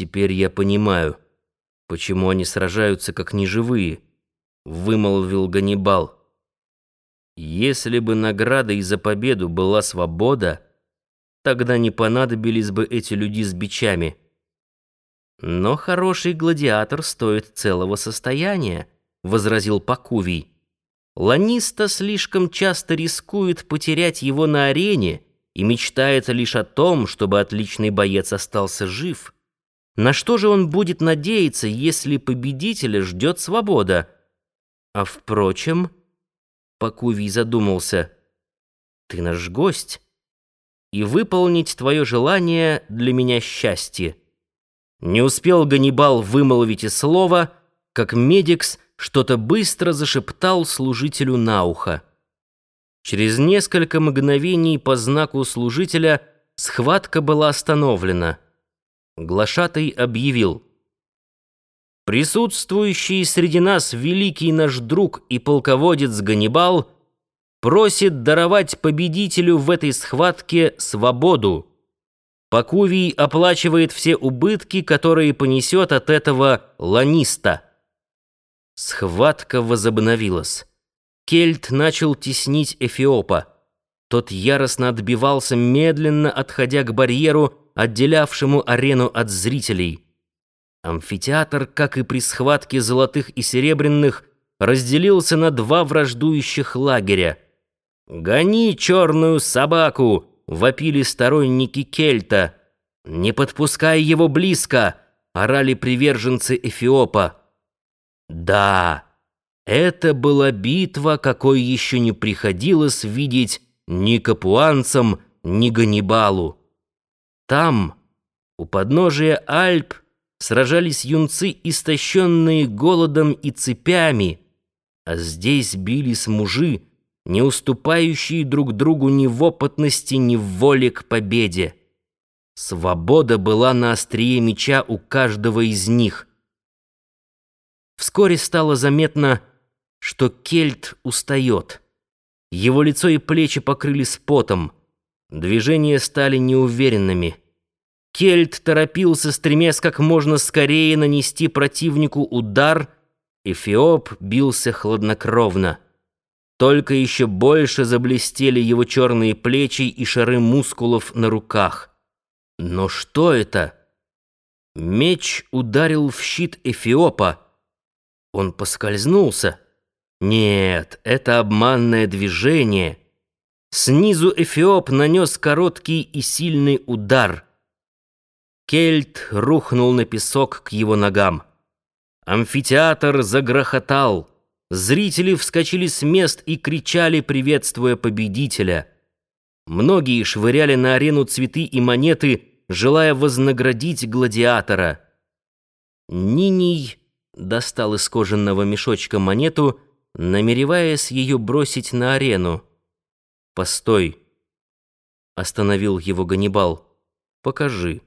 «Теперь я понимаю, почему они сражаются как неживые», — вымолвил Ганнибал. «Если бы наградой за победу была свобода, тогда не понадобились бы эти люди с бичами». «Но хороший гладиатор стоит целого состояния», — возразил Пакувий. «Ланиста слишком часто рискует потерять его на арене и мечтает лишь о том, чтобы отличный боец остался жив». На что же он будет надеяться, если победителя ждет свобода? А впрочем, Пакувий задумался, ты наш гость, и выполнить твое желание для меня счастье. Не успел Ганнибал вымолвить и слова, как Медикс что-то быстро зашептал служителю на ухо. Через несколько мгновений по знаку служителя схватка была остановлена — глашатай объявил. «Присутствующий среди нас великий наш друг и полководец Ганнибал просит даровать победителю в этой схватке свободу. Пакувий оплачивает все убытки, которые понесет от этого ланиста». Схватка возобновилась. Кельт начал теснить Эфиопа. Тот яростно отбивался, медленно отходя к барьеру, отделявшему арену от зрителей. Амфитеатр, как и при схватке золотых и серебряных, разделился на два враждующих лагеря. «Гони черную собаку!» — вопили сторонники Кельта. «Не подпускай его близко!» — орали приверженцы Эфиопа. «Да, это была битва, какой еще не приходилось видеть ни капуанцам, ни Ганнибалу. Там, у подножия Альп, сражались юнцы, истощенные голодом и цепями, а здесь бились мужи, не уступающие друг другу ни в опытности, ни в воле к победе. Свобода была на острие меча у каждого из них. Вскоре стало заметно, что Кельт устает. Его лицо и плечи покрылись потом. Движения стали неуверенными. Кельт торопился, стремясь как можно скорее нанести противнику удар, Эфиоп бился хладнокровно. Только еще больше заблестели его черные плечи и шары мускулов на руках. Но что это? Меч ударил в щит Эфиопа. Он поскользнулся. Нет, это обманное движение. Снизу Эфиоп нанес короткий и сильный удар — Кельт рухнул на песок к его ногам. Амфитеатр загрохотал. Зрители вскочили с мест и кричали, приветствуя победителя. Многие швыряли на арену цветы и монеты, желая вознаградить гладиатора. Ниний достал из кожаного мешочка монету, намереваясь ее бросить на арену. «Постой!» — остановил его Ганнибал. «Покажи».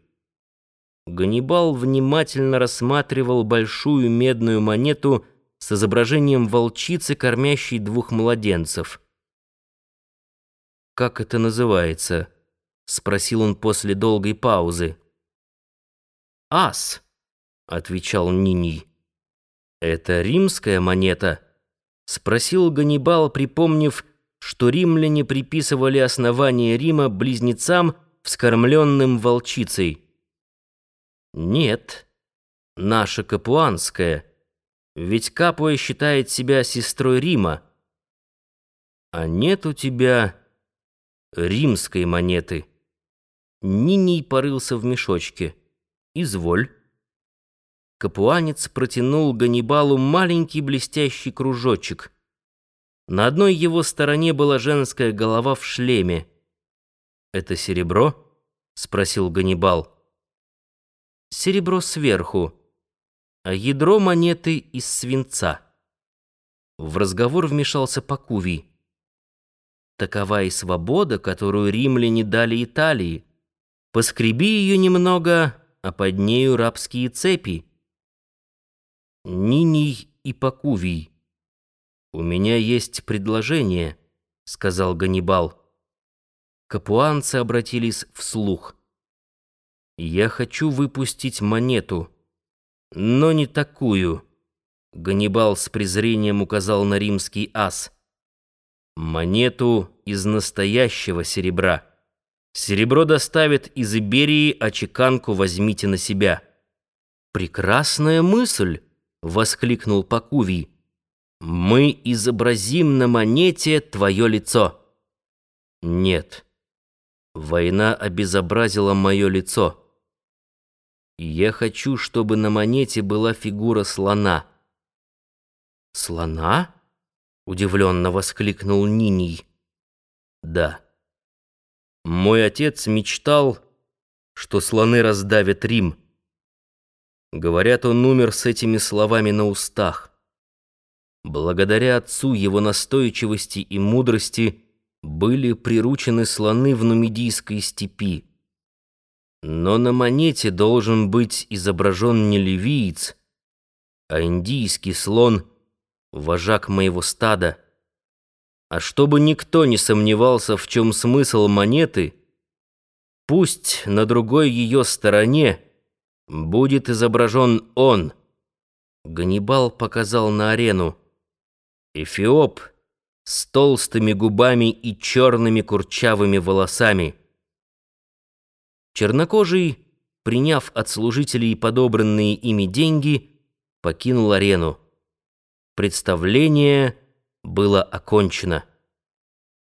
Ганнибал внимательно рассматривал большую медную монету с изображением волчицы, кормящей двух младенцев. «Как это называется?» — спросил он после долгой паузы. «Ас», — отвечал Ниний. «Это римская монета?» — спросил Ганнибал, припомнив, что римляне приписывали основание Рима близнецам, вскормленным волчицей. Нет, наша капуанская. Ведь Капуя считает себя сестрой Рима. А нет у тебя римской монеты. Ниний порылся в мешочке. Изволь. Капуанец протянул Ганнибалу маленький блестящий кружочек. На одной его стороне была женская голова в шлеме. «Это серебро?» — спросил Ганнибал серебро сверху, а ядро монеты из свинца. В разговор вмешался Пакувий. Такова и свобода, которую римляне дали Италии. Поскреби ее немного, а под нею рабские цепи. Ниний и Пакувий. «У меня есть предложение», — сказал Ганнибал. Капуанцы обратились вслух. Я хочу выпустить монету, но не такую. Ганнибал с презрением указал на римский ас. Монету из настоящего серебра. Серебро доставят из Иберии, а чеканку возьмите на себя. Прекрасная мысль, воскликнул Пакувий. Мы изобразим на монете твое лицо. Нет. Война обезобразила мое лицо. Я хочу, чтобы на монете была фигура слона. Слона? Удивленно воскликнул Ниний. Да. Мой отец мечтал, что слоны раздавят Рим. Говорят, он умер с этими словами на устах. Благодаря отцу его настойчивости и мудрости были приручены слоны в нумидийской степи. Но на монете должен быть изображен не ливиец, а индийский слон, вожак моего стада. А чтобы никто не сомневался, в чем смысл монеты, пусть на другой ее стороне будет изображен он. Ганнибал показал на арену. Эфиоп с толстыми губами и черными курчавыми волосами. Чернокожий, приняв от служителей подобранные ими деньги, покинул арену. Представление было окончено.